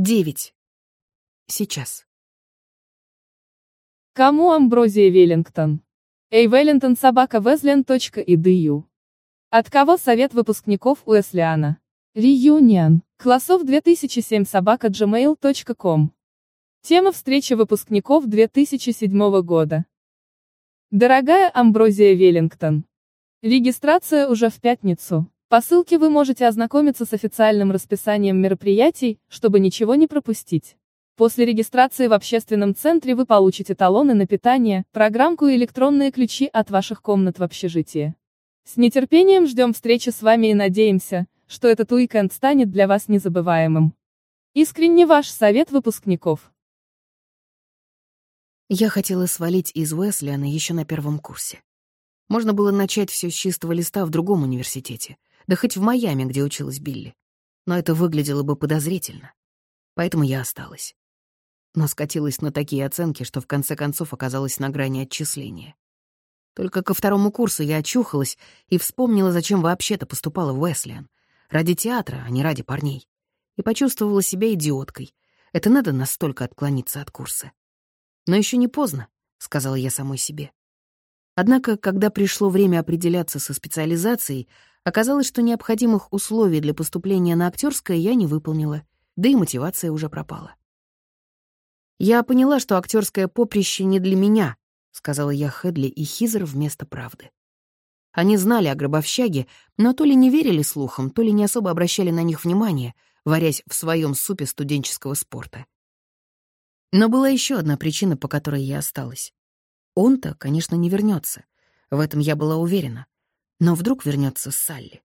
Девять. Сейчас. Кому Амброзия Веллингтон? Эй, Веллингтон собака Везлен.edu. От кого совет выпускников Уэслиана? Реюнион. Классов 2007 собака gmail.com. Тема встречи выпускников 2007 года. Дорогая Амброзия Веллингтон. Регистрация уже в пятницу. По ссылке вы можете ознакомиться с официальным расписанием мероприятий, чтобы ничего не пропустить. После регистрации в общественном центре вы получите талоны на питание, программку и электронные ключи от ваших комнат в общежитии. С нетерпением ждем встречи с вами и надеемся, что этот уикенд станет для вас незабываемым. Искренне ваш совет выпускников. Я хотела свалить из Уэслиана еще на первом курсе. Можно было начать все с чистого листа в другом университете, да хоть в Майами, где училась Билли. Но это выглядело бы подозрительно. Поэтому я осталась. Но скатилась на такие оценки, что в конце концов оказалась на грани отчисления. Только ко второму курсу я очухалась и вспомнила, зачем вообще-то поступала в Уэслиан. Ради театра, а не ради парней. И почувствовала себя идиоткой. Это надо настолько отклониться от курса. Но еще не поздно, — сказала я самой себе. Однако, когда пришло время определяться со специализацией, Оказалось, что необходимых условий для поступления на актерское я не выполнила, да и мотивация уже пропала. «Я поняла, что актерское поприще не для меня», — сказала я Хедли и Хизер вместо правды. Они знали о гробовщаге, но то ли не верили слухам, то ли не особо обращали на них внимание, варясь в своем супе студенческого спорта. Но была еще одна причина, по которой я осталась. Он-то, конечно, не вернется. В этом я была уверена но вдруг вернется Салли.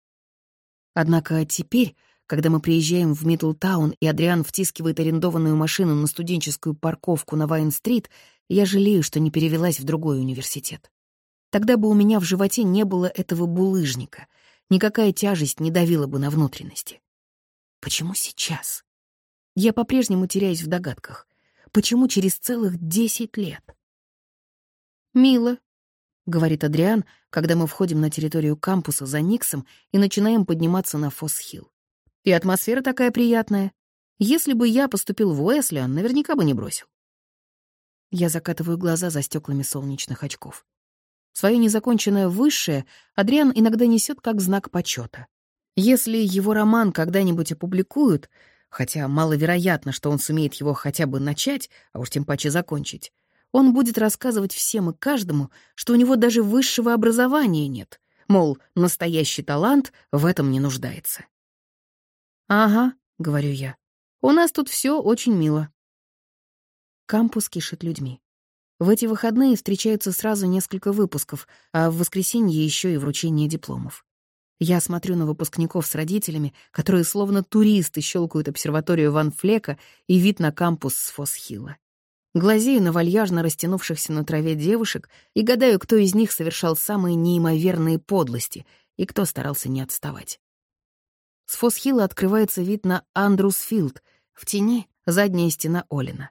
Однако теперь, когда мы приезжаем в Мидлтаун и Адриан втискивает арендованную машину на студенческую парковку на Вайн-стрит, я жалею, что не перевелась в другой университет. Тогда бы у меня в животе не было этого булыжника, никакая тяжесть не давила бы на внутренности. Почему сейчас? Я по-прежнему теряюсь в догадках. Почему через целых десять лет? «Мило», — говорит Адриан, когда мы входим на территорию кампуса за Никсом и начинаем подниматься на Фосс-Хилл. И атмосфера такая приятная. Если бы я поступил в Уэслиан, наверняка бы не бросил. Я закатываю глаза за стеклами солнечных очков. Свое незаконченное высшее Адриан иногда несет как знак почета. Если его роман когда-нибудь опубликуют, хотя маловероятно, что он сумеет его хотя бы начать, а уж тем паче закончить, он будет рассказывать всем и каждому, что у него даже высшего образования нет, мол, настоящий талант в этом не нуждается. «Ага», — говорю я, — «у нас тут все очень мило». Кампус кишит людьми. В эти выходные встречаются сразу несколько выпусков, а в воскресенье еще и вручение дипломов. Я смотрю на выпускников с родителями, которые словно туристы щелкают обсерваторию Ван Флека и вид на кампус с Фосхилла. Глазею на вальяжно растянувшихся на траве девушек и гадаю, кто из них совершал самые неимоверные подлости и кто старался не отставать. С Фосхилла открывается вид на Андрусфилд, в тени задняя стена Олина.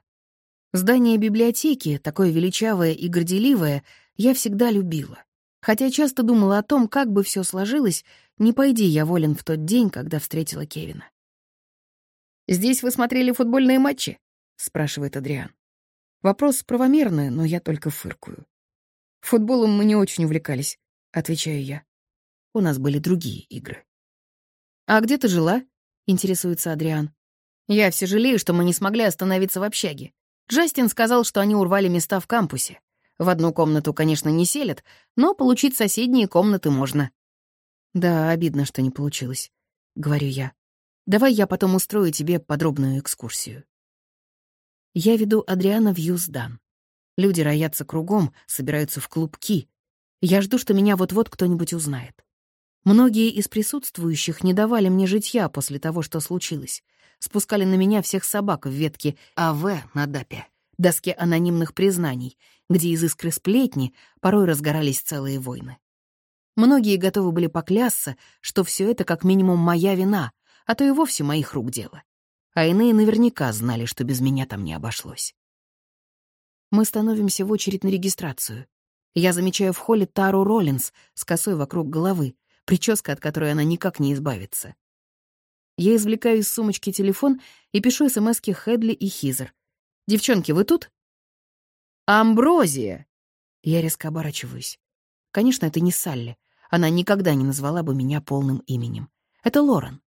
Здание библиотеки, такое величавое и горделивое, я всегда любила. Хотя часто думала о том, как бы все сложилось, не пойди я волен в тот день, когда встретила Кевина. «Здесь вы смотрели футбольные матчи?» — спрашивает Адриан. Вопрос правомерный, но я только фыркую. Футболом мы не очень увлекались, отвечаю я. У нас были другие игры. «А где ты жила?» — интересуется Адриан. «Я все жалею, что мы не смогли остановиться в общаге. Джастин сказал, что они урвали места в кампусе. В одну комнату, конечно, не селят, но получить соседние комнаты можно». «Да, обидно, что не получилось», — говорю я. «Давай я потом устрою тебе подробную экскурсию». Я веду Адриана в Юздан. Люди роятся кругом, собираются в клубки. Я жду, что меня вот-вот кто-нибудь узнает. Многие из присутствующих не давали мне житья после того, что случилось. Спускали на меня всех собак в ветке АВ на ДАПе, доске анонимных признаний, где из искры сплетни порой разгорались целые войны. Многие готовы были поклясться, что все это как минимум моя вина, а то и вовсе моих рук дело а иные наверняка знали, что без меня там не обошлось. Мы становимся в очередь на регистрацию. Я замечаю в холле Тару Роллинс с косой вокруг головы, прическа, от которой она никак не избавится. Я извлекаю из сумочки телефон и пишу смски Хедли и Хизер. «Девчонки, вы тут?» «Амброзия!» Я резко оборачиваюсь. Конечно, это не Салли. Она никогда не назвала бы меня полным именем. Это Лорен.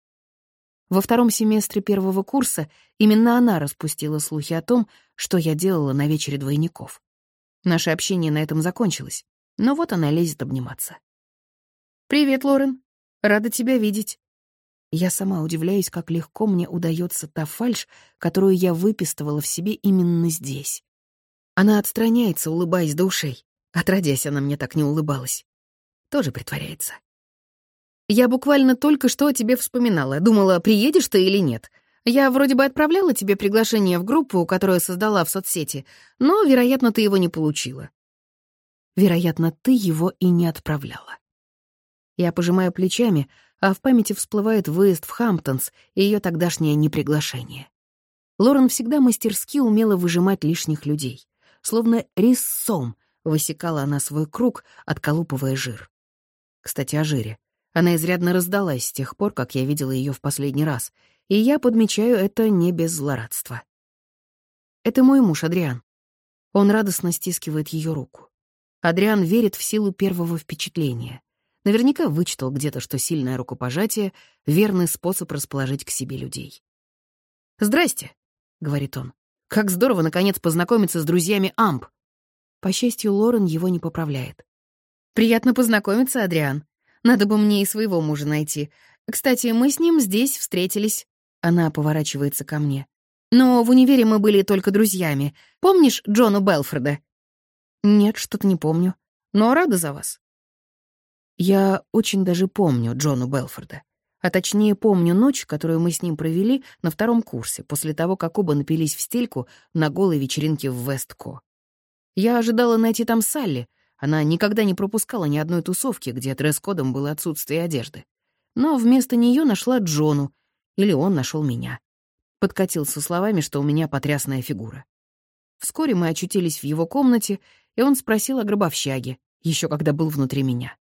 Во втором семестре первого курса именно она распустила слухи о том, что я делала на вечере двойников. Наше общение на этом закончилось, но вот она лезет обниматься. «Привет, Лорен. Рада тебя видеть». Я сама удивляюсь, как легко мне удается та фальшь, которую я выпистывала в себе именно здесь. Она отстраняется, улыбаясь до ушей. Отродясь, она мне так не улыбалась. Тоже притворяется. Я буквально только что о тебе вспоминала. Думала, приедешь ты или нет. Я вроде бы отправляла тебе приглашение в группу, которую создала в соцсети, но, вероятно, ты его не получила. Вероятно, ты его и не отправляла. Я пожимаю плечами, а в памяти всплывает выезд в Хамптонс и ее тогдашнее неприглашение. Лорен всегда мастерски умела выжимать лишних людей. Словно резцом высекала она свой круг, отколупывая жир. Кстати, о жире. Она изрядно раздалась с тех пор, как я видела ее в последний раз, и я подмечаю это не без злорадства. Это мой муж, Адриан. Он радостно стискивает ее руку. Адриан верит в силу первого впечатления. Наверняка вычитал где-то, что сильное рукопожатие — верный способ расположить к себе людей. «Здрасте», — говорит он. «Как здорово, наконец, познакомиться с друзьями Амп». По счастью, Лорен его не поправляет. «Приятно познакомиться, Адриан. Надо бы мне и своего мужа найти. Кстати, мы с ним здесь встретились». Она поворачивается ко мне. «Но в универе мы были только друзьями. Помнишь Джону Белфорда?» «Нет, что-то не помню. Но рада за вас». Я очень даже помню Джону Белфорда. А точнее, помню ночь, которую мы с ним провели на втором курсе, после того, как оба напились в стельку на голой вечеринке в Вестко. Я ожидала найти там Салли. Она никогда не пропускала ни одной тусовки, где дресс-кодом было отсутствие одежды. Но вместо нее нашла Джону, или он нашел меня. Подкатил со словами, что у меня потрясная фигура. Вскоре мы очутились в его комнате, и он спросил о гробовщаге, еще когда был внутри меня.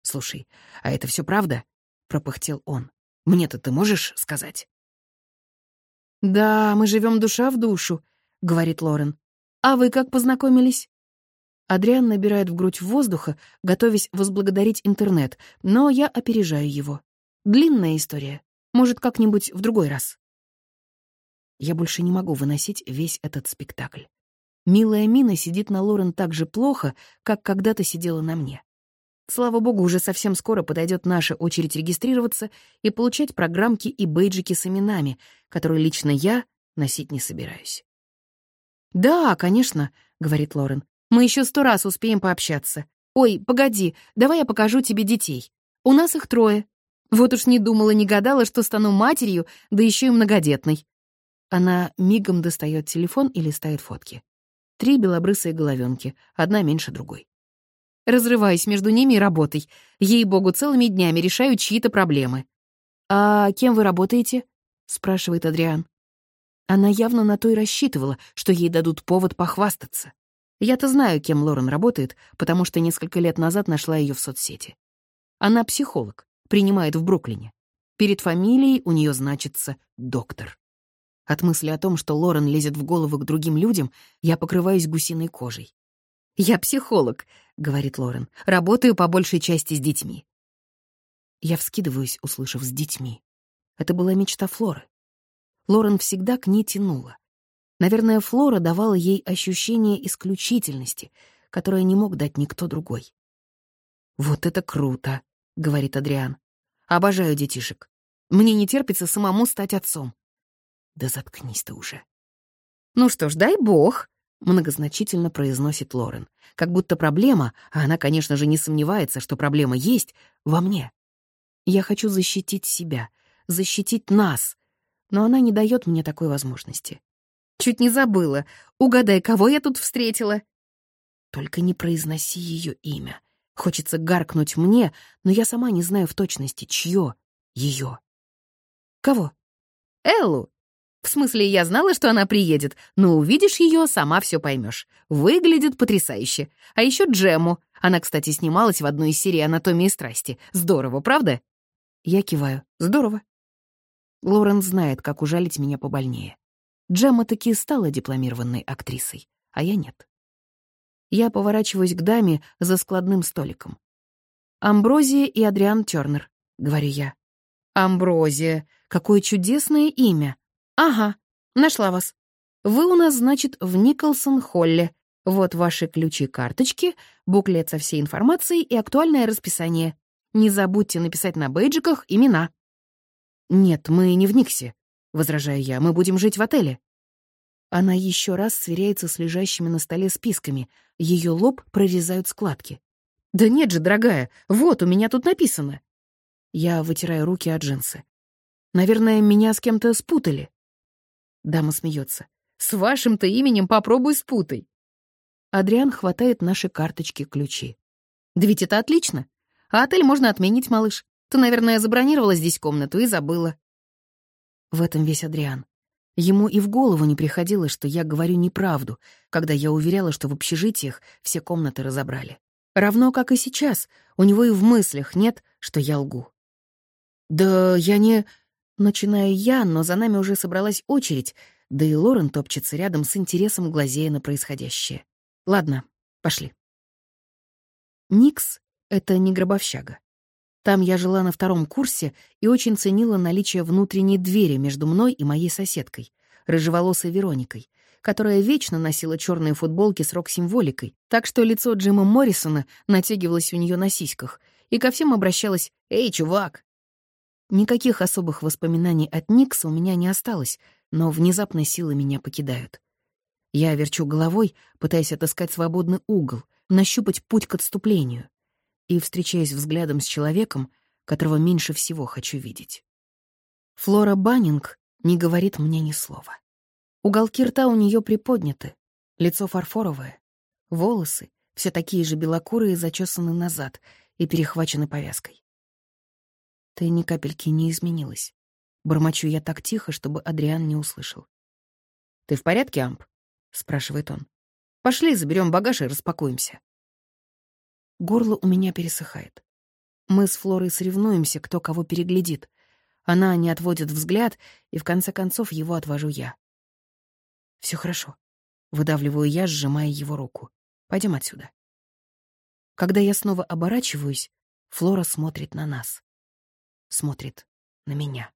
«Слушай, а это все правда?» — пропыхтел он. «Мне-то ты можешь сказать?» «Да, мы живем душа в душу», — говорит Лорен. «А вы как познакомились?» Адриан набирает в грудь воздуха, готовясь возблагодарить интернет, но я опережаю его. Длинная история. Может, как-нибудь в другой раз. Я больше не могу выносить весь этот спектакль. Милая Мина сидит на Лорен так же плохо, как когда-то сидела на мне. Слава богу, уже совсем скоро подойдет наша очередь регистрироваться и получать программки и бейджики с именами, которые лично я носить не собираюсь. «Да, конечно», — говорит Лорен. «Мы еще сто раз успеем пообщаться. Ой, погоди, давай я покажу тебе детей. У нас их трое. Вот уж не думала, не гадала, что стану матерью, да еще и многодетной». Она мигом достает телефон и листает фотки. Три белобрысые головенки, одна меньше другой. Разрываюсь между ними и работой. Ей-богу, целыми днями решаю чьи-то проблемы. «А кем вы работаете?» — спрашивает Адриан. Она явно на то и рассчитывала, что ей дадут повод похвастаться. Я-то знаю, кем Лорен работает, потому что несколько лет назад нашла ее в соцсети. Она психолог, принимает в Бруклине. Перед фамилией у нее значится «доктор». От мысли о том, что Лорен лезет в голову к другим людям, я покрываюсь гусиной кожей. «Я психолог», — говорит Лорен. «Работаю по большей части с детьми». Я вскидываюсь, услышав «с детьми». Это была мечта Флоры. Лорен всегда к ней тянула. Наверное, Флора давала ей ощущение исключительности, которое не мог дать никто другой. «Вот это круто», — говорит Адриан. «Обожаю детишек. Мне не терпится самому стать отцом». «Да заткнись ты уже». «Ну что ж, дай бог», Многозначительно произносит Лорен. Как будто проблема, а она, конечно же, не сомневается, что проблема есть, во мне. Я хочу защитить себя, защитить нас, но она не дает мне такой возможности. Чуть не забыла. Угадай, кого я тут встретила? Только не произноси ее имя. Хочется гаркнуть мне, но я сама не знаю в точности, чье ее. Кого? Эллу, в смысле, я знала, что она приедет, но увидишь ее, сама все поймешь. Выглядит потрясающе. А еще Джему. Она, кстати, снималась в одной из серий «Анатомии страсти». Здорово, правда? Я киваю. Здорово. Лорен знает, как ужалить меня побольнее. Джемма таки стала дипломированной актрисой, а я нет. Я поворачиваюсь к даме за складным столиком. «Амброзия и Адриан Тёрнер», — говорю я. «Амброзия, какое чудесное имя! Ага, нашла вас. Вы у нас, значит, в Николсон-Холле. Вот ваши ключи-карточки, буклет со всей информацией и актуальное расписание. Не забудьте написать на бейджиках имена». «Нет, мы не в Никсе», — возражаю я, — «мы будем жить в отеле». Она еще раз сверяется с лежащими на столе списками. Ее лоб прорезают складки. «Да нет же, дорогая, вот, у меня тут написано». Я вытираю руки от джинсы. «Наверное, меня с кем-то спутали». Дама смеется. «С вашим-то именем попробуй спутай». Адриан хватает наши карточки-ключи. «Да ведь это отлично. А отель можно отменить, малыш. Ты, наверное, забронировала здесь комнату и забыла». В этом весь Адриан. Ему и в голову не приходило, что я говорю неправду, когда я уверяла, что в общежитиях все комнаты разобрали. Равно как и сейчас, у него и в мыслях нет, что я лгу. «Да я не...» Начинаю я, но за нами уже собралась очередь, да и Лорен топчется рядом с интересом, глазея на происходящее. «Ладно, пошли». Никс — это не гробовщага. Там я жила на втором курсе и очень ценила наличие внутренней двери между мной и моей соседкой, рыжеволосой Вероникой, которая вечно носила черные футболки с рок-символикой, так что лицо Джима Моррисона натягивалось у нее на сиськах, и ко всем обращалась «Эй, чувак!». Никаких особых воспоминаний от Никса у меня не осталось, но внезапно силы меня покидают. Я верчу головой, пытаясь отыскать свободный угол, нащупать путь к отступлению и встречаясь взглядом с человеком, которого меньше всего хочу видеть. Флора Баннинг не говорит мне ни слова. Уголки рта у нее приподняты, лицо фарфоровое, волосы все такие же белокурые зачесаны назад и перехвачены повязкой. Ты ни капельки не изменилась. Бормочу я так тихо, чтобы Адриан не услышал. «Ты в порядке, Амп?» — спрашивает он. «Пошли, заберем багаж и распакуемся». Горло у меня пересыхает. Мы с Флорой соревнуемся, кто кого переглядит. Она не отводит взгляд, и в конце концов его отвожу я. Все хорошо. Выдавливаю я, сжимая его руку. Пойдем отсюда. Когда я снова оборачиваюсь, Флора смотрит на нас. Смотрит на меня.